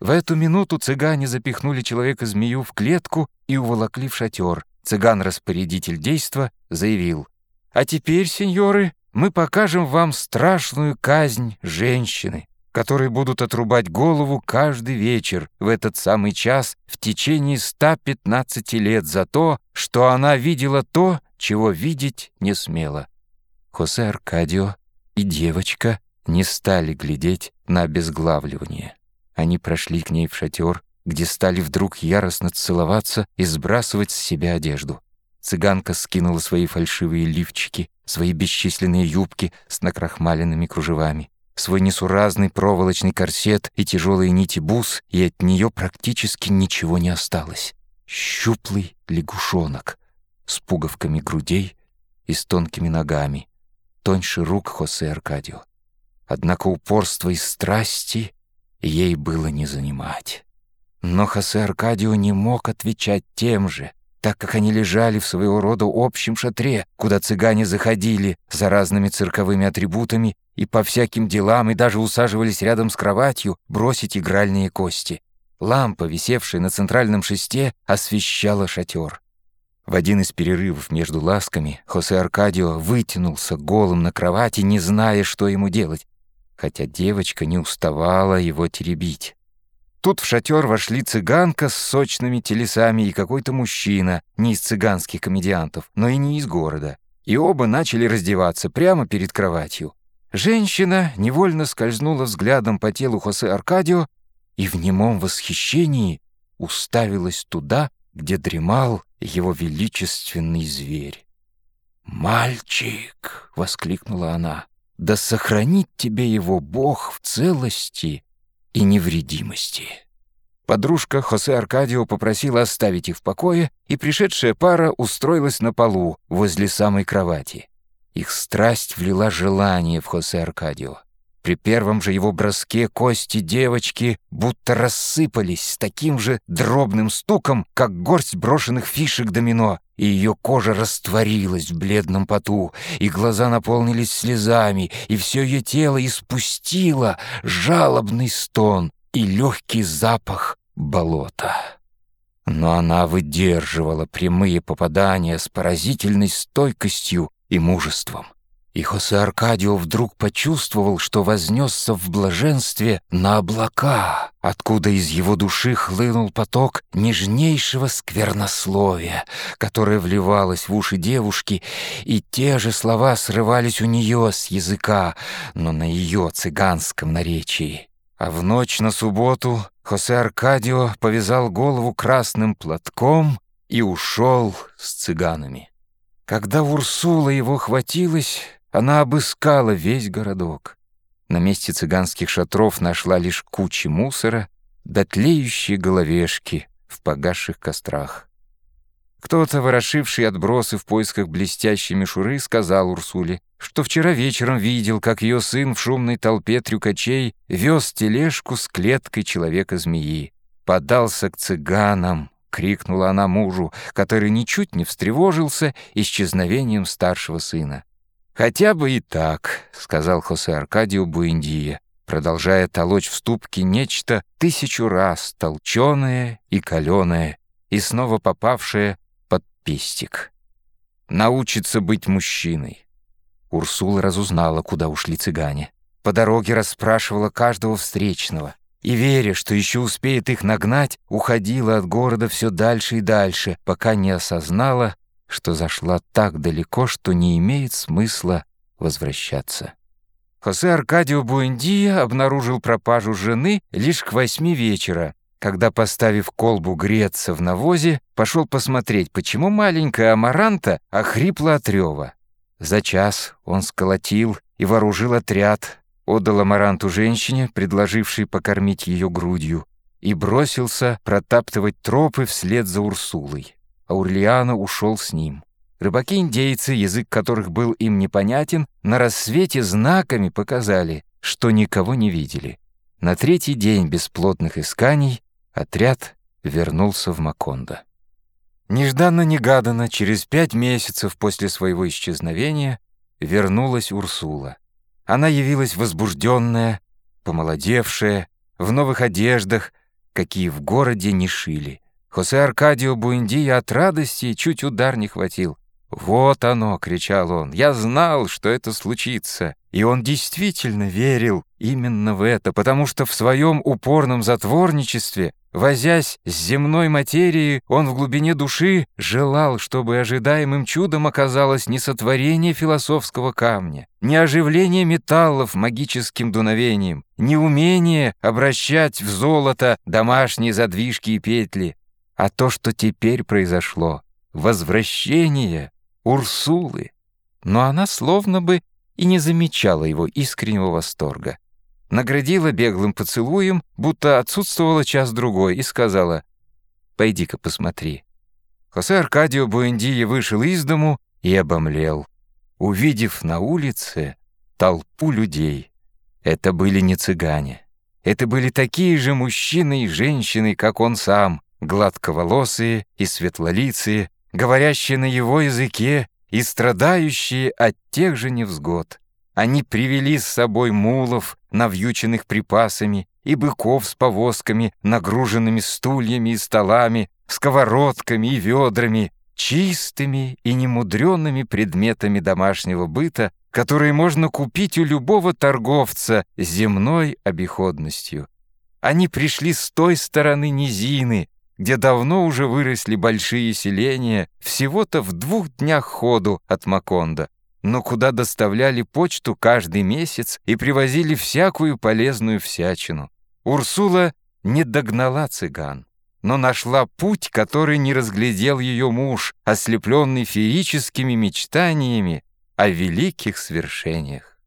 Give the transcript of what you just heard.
В эту минуту цыгане запихнули человека-змею в клетку и уволокли в шатер. Цыган-распорядитель действа заявил, «А теперь, сеньоры, мы покажем вам страшную казнь женщины, которой будут отрубать голову каждый вечер в этот самый час в течение 115 лет за то, что она видела то, чего видеть не смела». Хосе Аркадио и девочка не стали глядеть на обезглавливание. Они прошли к ней в шатер, где стали вдруг яростно целоваться и сбрасывать с себя одежду. Цыганка скинула свои фальшивые лифчики, свои бесчисленные юбки с накрахмаленными кружевами, свой несуразный проволочный корсет и тяжелые нити бус, и от нее практически ничего не осталось. Щуплый лягушонок с пуговками грудей и с тонкими ногами, тоньше рук Хосе Аркадио. Однако упорство и страсти ей было не занимать. Но Хосе Аркадио не мог отвечать тем же, так как они лежали в своего рода общем шатре, куда цыгане заходили за разными цирковыми атрибутами и по всяким делам, и даже усаживались рядом с кроватью бросить игральные кости. Лампа, висевшая на центральном шесте, освещала шатер. В один из перерывов между ласками Хосе Аркадио вытянулся голым на кровати, не зная, что ему делать хотя девочка не уставала его теребить. Тут в шатер вошли цыганка с сочными телесами и какой-то мужчина, не из цыганских комедиантов, но и не из города. И оба начали раздеваться прямо перед кроватью. Женщина невольно скользнула взглядом по телу Хосе Аркадио и в немом восхищении уставилась туда, где дремал его величественный зверь. «Мальчик!» — воскликнула она да сохранит тебе его Бог в целости и невредимости». Подружка Хосе Аркадио попросила оставить их в покое, и пришедшая пара устроилась на полу возле самой кровати. Их страсть влила желание в Хосе Аркадио. При первом же его броске кости девочки будто рассыпались с таким же дробным стуком, как горсть брошенных фишек домино, и ее кожа растворилась в бледном поту, и глаза наполнились слезами, и все ее тело испустило жалобный стон и легкий запах болота. Но она выдерживала прямые попадания с поразительной стойкостью и мужеством. И Хосе Аркадио вдруг почувствовал, что вознесся в блаженстве на облака, откуда из его души хлынул поток нежнейшего сквернословия, которое вливалось в уши девушки, и те же слова срывались у нее с языка, но на ее цыганском наречии. А в ночь на субботу Хосе Аркадио повязал голову красным платком и ушел с цыганами. Когда Урсула его хватилась, она обыскала весь городок. На месте цыганских шатров нашла лишь кучи мусора да тлеющие головешки в погасших кострах. Кто-то, ворошивший отбросы в поисках блестящей мишуры, сказал Урсуле, что вчера вечером видел, как ее сын в шумной толпе трюкачей вез тележку с клеткой человека-змеи. «Подался к цыганам!» — крикнула она мужу, который ничуть не встревожился исчезновением старшего сына. «Хотя бы и так», — сказал Хосе Аркадио Буэндия, продолжая толочь в ступке нечто тысячу раз толченое и каленое, и снова попавшее под пестик. «Научится быть мужчиной». Урсула разузнала, куда ушли цыгане. По дороге расспрашивала каждого встречного. И, веря, что еще успеет их нагнать, уходила от города все дальше и дальше, пока не осознала, что зашла так далеко, что не имеет смысла возвращаться. Хосе Аркадио Буэндия обнаружил пропажу жены лишь к восьми вечера, когда, поставив колбу греться в навозе, пошел посмотреть, почему маленькая амаранта охрипла от рева. За час он сколотил и вооружил отряд, отдал амаранту женщине, предложившей покормить ее грудью, и бросился протаптывать тропы вслед за Урсулой. Аурлиано ушел с ним. Рыбаки-индейцы, язык которых был им непонятен, на рассвете знаками показали, что никого не видели. На третий день бесплотных исканий отряд вернулся в Макондо. Нежданно-негаданно, через пять месяцев после своего исчезновения, вернулась Урсула. Она явилась возбужденная, помолодевшая, в новых одеждах, какие в городе не шили. Хосе Аркадио Буэндия от радости чуть удар не хватил. «Вот оно!» — кричал он. «Я знал, что это случится!» И он действительно верил именно в это, потому что в своем упорном затворничестве, возясь с земной материей, он в глубине души желал, чтобы ожидаемым чудом оказалось не сотворение философского камня, не оживление металлов магическим дуновением, не умение обращать в золото домашние задвижки и петли, а то, что теперь произошло — возвращение Урсулы. Но она словно бы и не замечала его искреннего восторга. Наградила беглым поцелуем, будто отсутствовала час-другой, и сказала «Пойди-ка посмотри». Хосе Аркадио Буэндия вышел из дому и обомлел, увидев на улице толпу людей. Это были не цыгане. Это были такие же мужчины и женщины, как он сам, гладковолосые и светлолицые, говорящие на его языке и страдающие от тех же невзгод. Они привели с собой мулов, навьюченных припасами, и быков с повозками, нагруженными стульями и столами, сковородками и ведрами, чистыми и немудренными предметами домашнего быта, которые можно купить у любого торговца земной обиходностью. Они пришли с той стороны низины, где давно уже выросли большие селения, всего-то в двух днях ходу от Маконда, но куда доставляли почту каждый месяц и привозили всякую полезную всячину. Урсула не догнала цыган, но нашла путь, который не разглядел ее муж, ослепленный феерическими мечтаниями о великих свершениях.